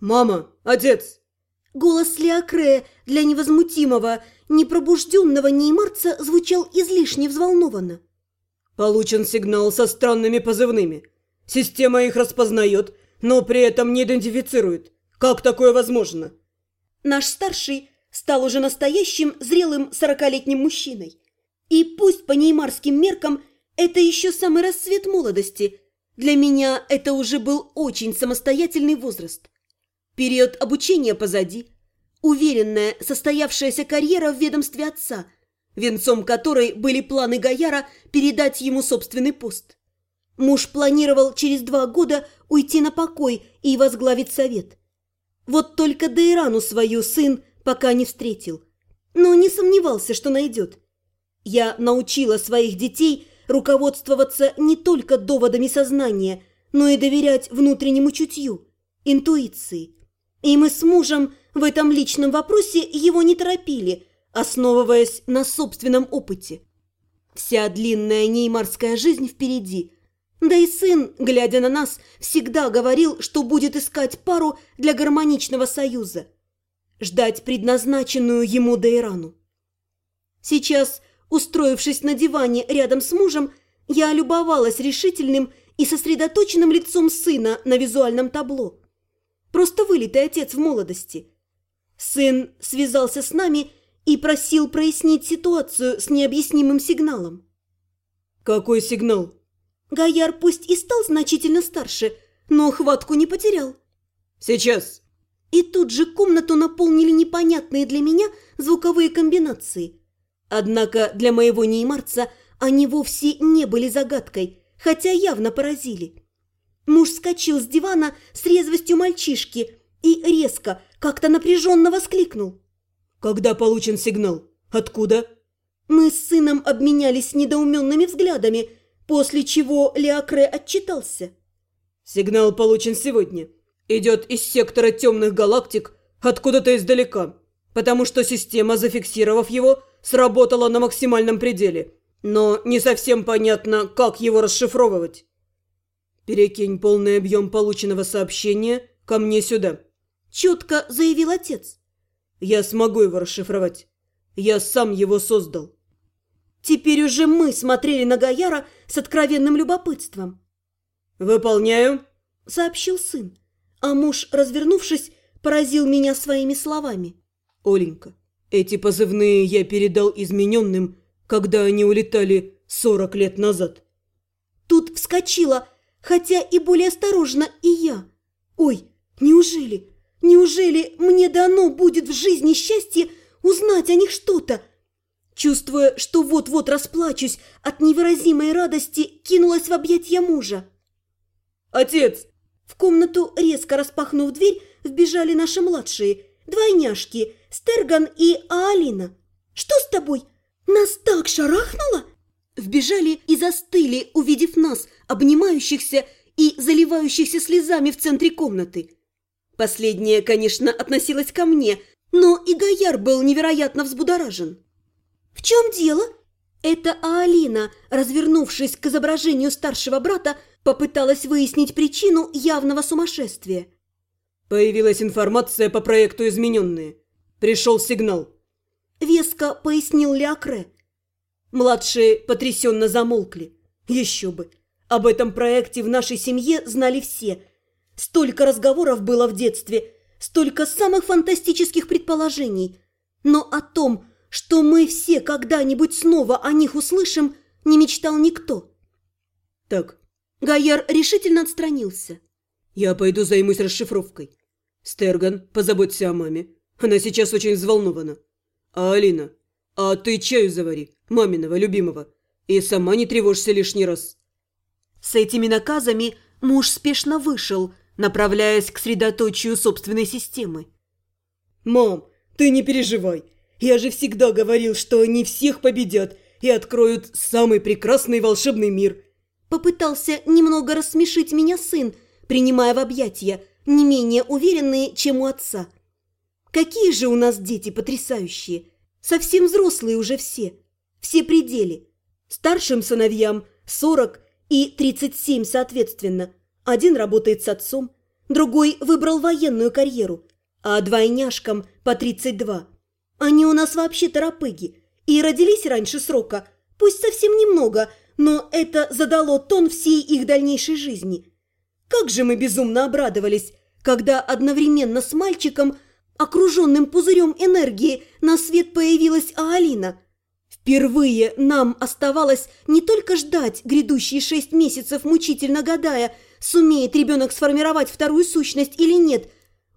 «Мама! Отец!» Голос Леокрея для невозмутимого, непробужденного неймарца звучал излишне взволнованно. «Получен сигнал со странными позывными. Система их распознает, но при этом не идентифицирует. Как такое возможно?» Наш старший стал уже настоящим зрелым сорокалетним мужчиной. И пусть по неймарским меркам это еще самый расцвет молодости, для меня это уже был очень самостоятельный возраст. Период обучения позади, уверенная состоявшаяся карьера в ведомстве отца, венцом которой были планы Гаяра передать ему собственный пост. Муж планировал через два года уйти на покой и возглавить совет. Вот только Дейрану свою сын пока не встретил, но не сомневался, что найдет. Я научила своих детей руководствоваться не только доводами сознания, но и доверять внутреннему чутью, интуиции. И мы с мужем в этом личном вопросе его не торопили, основываясь на собственном опыте. Вся длинная неймарская жизнь впереди. Да и сын, глядя на нас, всегда говорил, что будет искать пару для гармоничного союза. Ждать предназначенную ему Дейрану. Сейчас, устроившись на диване рядом с мужем, я любовалась решительным и сосредоточенным лицом сына на визуальном табло. Просто вылитый отец в молодости. Сын связался с нами и просил прояснить ситуацию с необъяснимым сигналом. «Какой сигнал?» Гаяр пусть и стал значительно старше, но хватку не потерял. «Сейчас!» И тут же комнату наполнили непонятные для меня звуковые комбинации. Однако для моего неймарца они вовсе не были загадкой, хотя явно поразили. Муж вскочил с дивана с резвостью мальчишки и резко, как-то напряженно воскликнул. «Когда получен сигнал? Откуда?» Мы с сыном обменялись недоуменными взглядами, после чего Леокре отчитался. «Сигнал получен сегодня. Идет из сектора темных галактик откуда-то издалека, потому что система, зафиксировав его, сработала на максимальном пределе, но не совсем понятно, как его расшифровывать». «Перекинь полный объем полученного сообщения ко мне сюда», – четко заявил отец. «Я смогу его расшифровать. Я сам его создал». Теперь уже мы смотрели на Гаяра с откровенным любопытством. «Выполняю», – сообщил сын. А муж, развернувшись, поразил меня своими словами. «Оленька, эти позывные я передал измененным, когда они улетали сорок лет назад». Тут вскочила хотя и более осторожно и я. Ой, неужели, неужели мне дано будет в жизни счастье узнать о них что-то? Чувствуя, что вот-вот расплачусь от невыразимой радости, кинулась в объятья мужа. «Отец!» В комнату, резко распахнув дверь, вбежали наши младшие, двойняшки, Стерган и Аалина. «Что с тобой? Нас так шарахнуло?» Вбежали и застыли, увидев нас, обнимающихся и заливающихся слезами в центре комнаты. Последнее, конечно, относилось ко мне, но и Гояр был невероятно взбудоражен. «В чем дело?» Это Аалина, развернувшись к изображению старшего брата, попыталась выяснить причину явного сумасшествия. «Появилась информация по проекту «Измененные». Пришел сигнал». Веско пояснил Леокре. Младшие потрясенно замолкли. Еще бы. Об этом проекте в нашей семье знали все. Столько разговоров было в детстве, столько самых фантастических предположений. Но о том, что мы все когда-нибудь снова о них услышим, не мечтал никто. Так. Гайяр решительно отстранился. Я пойду займусь расшифровкой. Стерган, позаботься о маме. Она сейчас очень взволнована. А Алина, а ты чаю завари маминого любимого, и сама не тревожься лишний раз». С этими наказами муж спешно вышел, направляясь к средоточию собственной системы. «Мам, ты не переживай. Я же всегда говорил, что они всех победят и откроют самый прекрасный волшебный мир». Попытался немного рассмешить меня сын, принимая в объятия, не менее уверенные, чем у отца. «Какие же у нас дети потрясающие! Совсем взрослые уже все!» все пределы. Старшим сыновьям 40 и 37 соответственно, Один работает с отцом, другой выбрал военную карьеру, а двойняшкам по 32. Они у нас вообще торопыги и родились раньше срока, пусть совсем немного, но это задало тон всей их дальнейшей жизни. Как же мы безумно обрадовались, когда одновременно с мальчиком, окруженным пузырем энергии, на свет появилась Аалина. Впервые нам оставалось не только ждать грядущие шесть месяцев, мучительно гадая, сумеет ребенок сформировать вторую сущность или нет.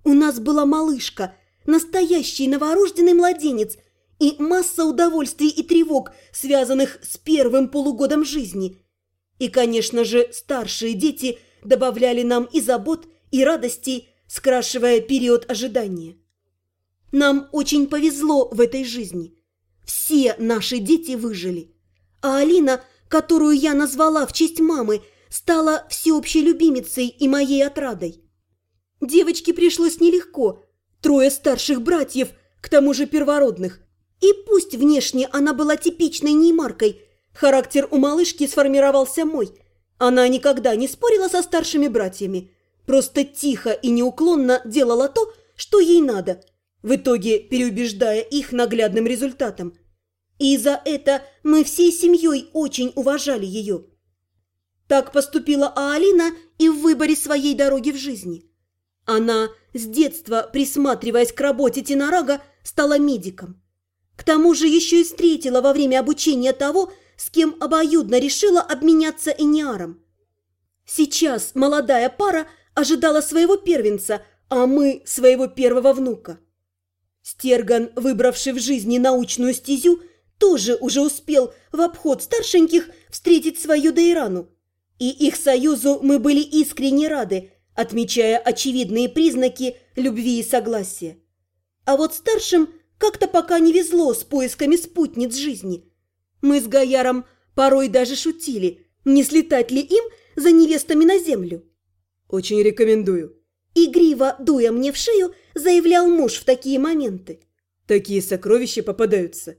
У нас была малышка, настоящий новорожденный младенец и масса удовольствий и тревог, связанных с первым полугодом жизни. И, конечно же, старшие дети добавляли нам и забот, и радостей, скрашивая период ожидания. Нам очень повезло в этой жизни. Все наши дети выжили. А Алина, которую я назвала в честь мамы, стала всеобщей любимицей и моей отрадой. Девочке пришлось нелегко. Трое старших братьев, к тому же первородных. И пусть внешне она была типичной неймаркой, характер у малышки сформировался мой. Она никогда не спорила со старшими братьями, просто тихо и неуклонно делала то, что ей надо, в итоге переубеждая их наглядным результатом. И за это мы всей семьей очень уважали ее. Так поступила Аалина и в выборе своей дороги в жизни. Она, с детства присматриваясь к работе Тинарага, стала медиком. К тому же еще и встретила во время обучения того, с кем обоюдно решила обменяться Эниаром. Сейчас молодая пара ожидала своего первенца, а мы – своего первого внука. Стерган, выбравший в жизни научную стезю, тоже уже успел в обход старшеньких встретить свою Дейрану – и их союзу мы были искренне рады, отмечая очевидные признаки любви и согласия. А вот старшим как-то пока не везло с поисками спутниц жизни. Мы с Гаяром порой даже шутили, не слетать ли им за невестами на землю. Очень рекомендую. Игриво, дуя мне в шею, заявлял муж в такие моменты. Такие сокровища попадаются.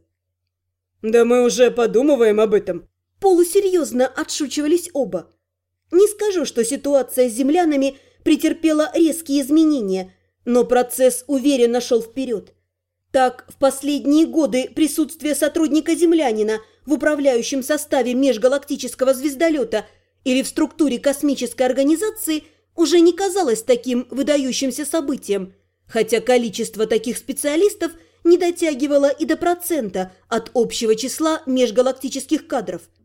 Да мы уже подумываем об этом, Полусерьезно отшучивались оба. Не скажу, что ситуация с землянами претерпела резкие изменения, но процесс уверенно шел вперед. Так, в последние годы присутствие сотрудника-землянина в управляющем составе межгалактического звездолета или в структуре космической организации уже не казалось таким выдающимся событием, хотя количество таких специалистов не дотягивало и до процента от общего числа межгалактических кадров –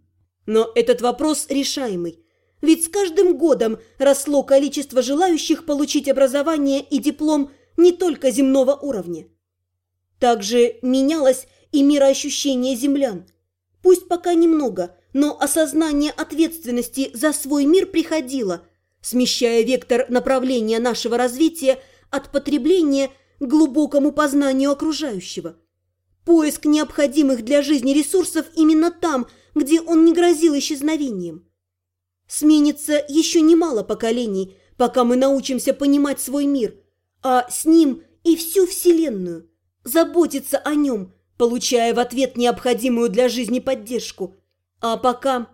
но этот вопрос решаемый. Ведь с каждым годом росло количество желающих получить образование и диплом не только земного уровня. Также менялось и мироощущение землян. Пусть пока немного, но осознание ответственности за свой мир приходило, смещая вектор направления нашего развития от потребления к глубокому познанию окружающего. Поиск необходимых для жизни ресурсов именно там – где он не грозил исчезновением. Сменится еще немало поколений, пока мы научимся понимать свой мир, а с ним и всю Вселенную, заботиться о нем, получая в ответ необходимую для жизни поддержку. А пока...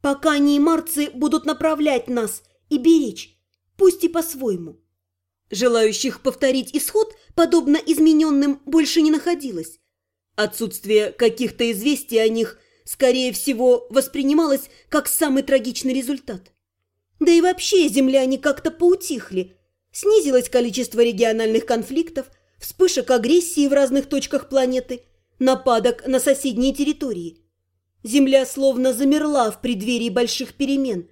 Пока неймарцы будут направлять нас и беречь, пусть и по-своему. Желающих повторить исход, подобно измененным, больше не находилось. Отсутствие каких-то известий о них скорее всего, воспринималось как самый трагичный результат. Да и вообще земляне как-то поутихли. Снизилось количество региональных конфликтов, вспышек агрессии в разных точках планеты, нападок на соседние территории. Земля словно замерла в преддверии больших перемен.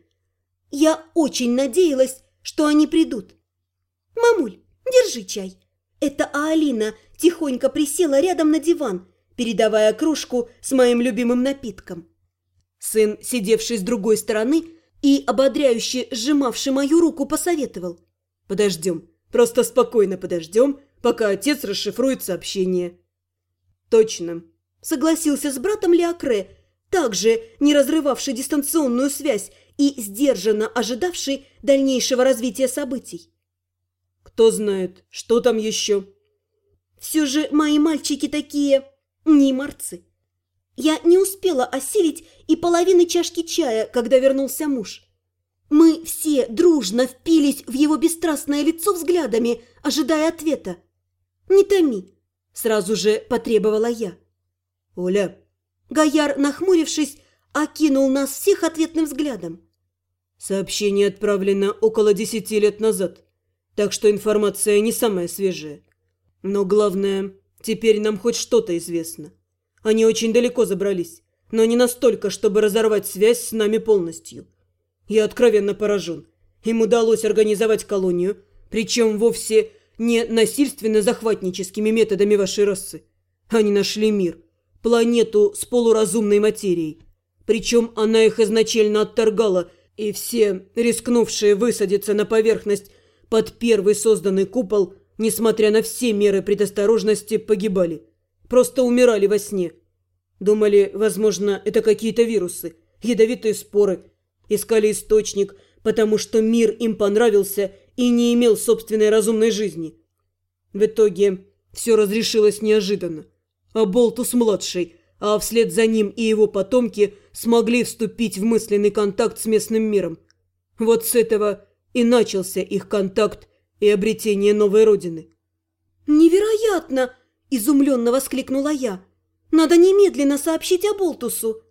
Я очень надеялась, что они придут. «Мамуль, держи чай». Это Алина тихонько присела рядом на диван – передавая кружку с моим любимым напитком. Сын, сидевший с другой стороны и ободряюще сжимавший мою руку, посоветовал. «Подождем, просто спокойно подождем, пока отец расшифрует сообщение». «Точно», — согласился с братом Леокре, также не разрывавший дистанционную связь и сдержанно ожидавший дальнейшего развития событий. «Кто знает, что там еще?» «Все же мои мальчики такие Нимарцы. Я не успела осилить и половины чашки чая, когда вернулся муж. Мы все дружно впились в его бесстрастное лицо взглядами, ожидая ответа. «Не томи!» – сразу же потребовала я. «Оля!» Гояр, нахмурившись, окинул нас всех ответным взглядом. «Сообщение отправлено около десяти лет назад, так что информация не самая свежая. Но главное, теперь нам хоть что-то известно. Они очень далеко забрались, но не настолько, чтобы разорвать связь с нами полностью. Я откровенно поражен. Им удалось организовать колонию, причем вовсе не насильственно-захватническими методами вашей расы. Они нашли мир, планету с полуразумной материей. Причем она их изначально отторгала, и все, рискнувшие высадиться на поверхность под первый созданный купол, несмотря на все меры предосторожности, погибали. Просто умирали во сне. Думали, возможно, это какие-то вирусы, ядовитые споры. Искали источник, потому что мир им понравился и не имел собственной разумной жизни. В итоге все разрешилось неожиданно. А Болтус-младший, а вслед за ним и его потомки смогли вступить в мысленный контакт с местным миром. Вот с этого и начался их контакт и обретение новой родины. «Невероятно!» – изумленно воскликнула я. «Надо немедленно сообщить о Болтусу».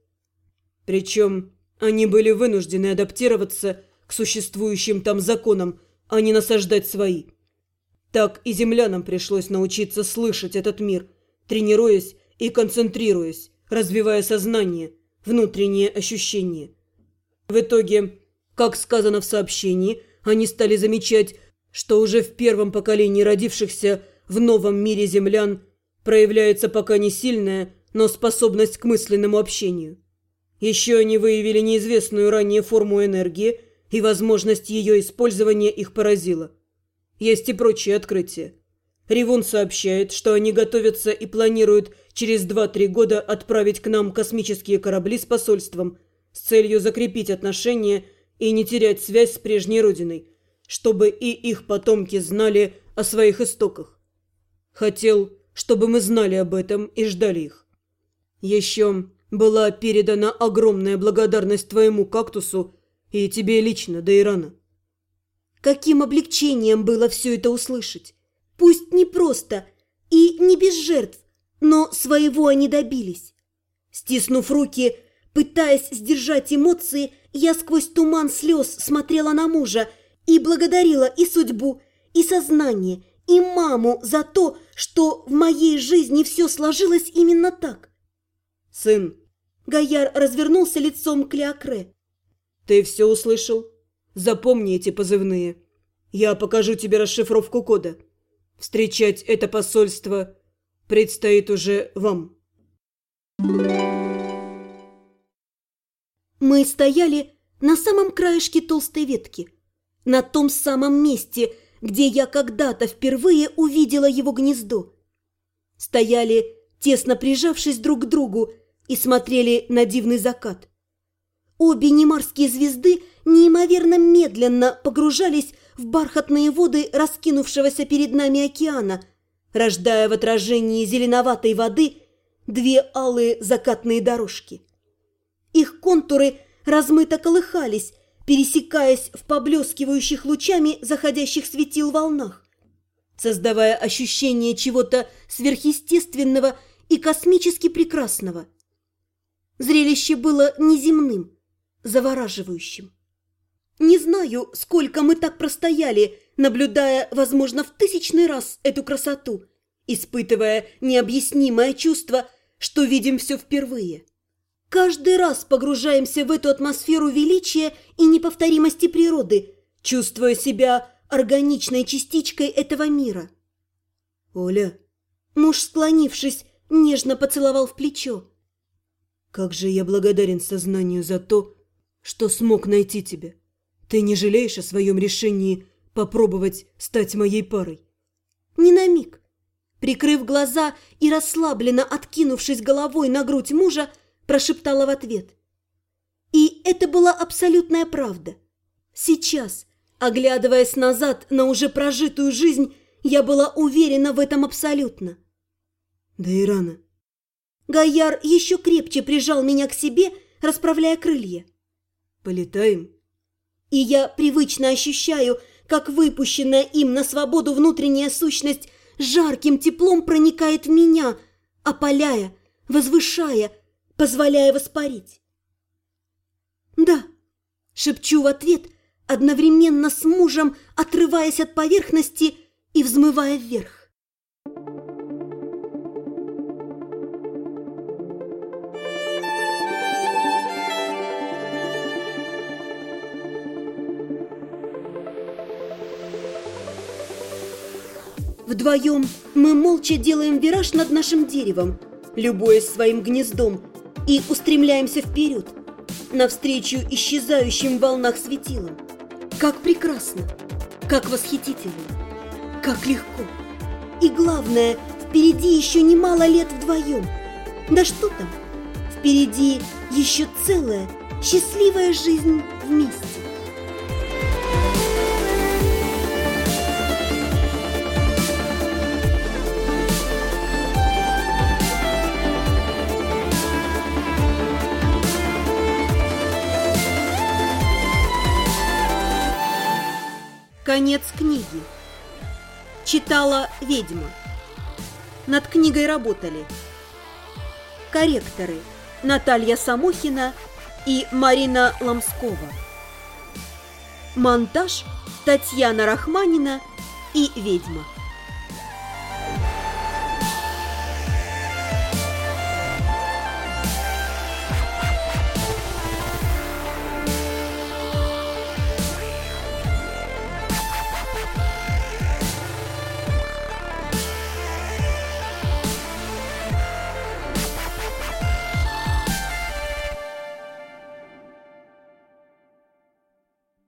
Причем они были вынуждены адаптироваться к существующим там законам, а не насаждать свои. Так и землянам пришлось научиться слышать этот мир, тренируясь и концентрируясь, развивая сознание, внутренние ощущения. В итоге, как сказано в сообщении, они стали замечать, что уже в первом поколении родившихся в новом мире землян проявляется пока не сильная, но способность к мысленному общению. Еще они выявили неизвестную ранее форму энергии, и возможность ее использования их поразила. Есть и прочие открытия. Ревун сообщает, что они готовятся и планируют через 2-3 года отправить к нам космические корабли с посольством с целью закрепить отношения и не терять связь с прежней родиной, чтобы и их потомки знали о своих истоках. Хотел, чтобы мы знали об этом и ждали их. Еще была передана огромная благодарность твоему кактусу и тебе лично, Дейрана. Каким облегчением было все это услышать. Пусть не просто и не без жертв, но своего они добились. Стиснув руки, пытаясь сдержать эмоции, я сквозь туман слез смотрела на мужа и благодарила и судьбу, и сознание, и маму за то, что в моей жизни все сложилось именно так. «Сын!» Гояр развернулся лицом к Леокре. «Ты все услышал? Запомни эти позывные. Я покажу тебе расшифровку кода. Встречать это посольство предстоит уже вам». Мы стояли на самом краешке толстой ветки, на том самом месте, где я когда-то впервые увидела его гнездо. Стояли, тесно прижавшись друг к другу, и смотрели на дивный закат. Обе немарские звезды неимоверно медленно погружались в бархатные воды раскинувшегося перед нами океана, рождая в отражении зеленоватой воды две алые закатные дорожки. Их контуры размыто колыхались, пересекаясь в поблескивающих лучами заходящих светил волнах, создавая ощущение чего-то сверхъестественного и космически прекрасного – Зрелище было неземным, завораживающим. Не знаю, сколько мы так простояли, наблюдая, возможно, в тысячный раз эту красоту, испытывая необъяснимое чувство, что видим все впервые. Каждый раз погружаемся в эту атмосферу величия и неповторимости природы, чувствуя себя органичной частичкой этого мира. «Оля!» Муж, склонившись, нежно поцеловал в плечо. Как же я благодарен сознанию за то, что смог найти тебя. Ты не жалеешь о своем решении попробовать стать моей парой? Ни на миг. Прикрыв глаза и расслабленно откинувшись головой на грудь мужа, прошептала в ответ. И это была абсолютная правда. Сейчас, оглядываясь назад на уже прожитую жизнь, я была уверена в этом абсолютно. Да и рано. Гаяр еще крепче прижал меня к себе, расправляя крылья. «Полетаем?» И я привычно ощущаю, как выпущенная им на свободу внутренняя сущность жарким теплом проникает в меня, опаляя, возвышая, позволяя воспарить. «Да», — шепчу в ответ, одновременно с мужем, отрываясь от поверхности и взмывая вверх. Вдвоем мы молча делаем вираж над нашим деревом, любуясь своим гнездом, и устремляемся вперед, навстречу исчезающим в волнах светилам. Как прекрасно, как восхитительно, как легко. И главное, впереди еще немало лет вдвоем. Да что там, впереди еще целая счастливая жизнь вместе. Конец книги. Читала ведьма. Над книгой работали корректоры Наталья Самохина и Марина Ломскова. Монтаж Татьяна Рахманина и ведьма.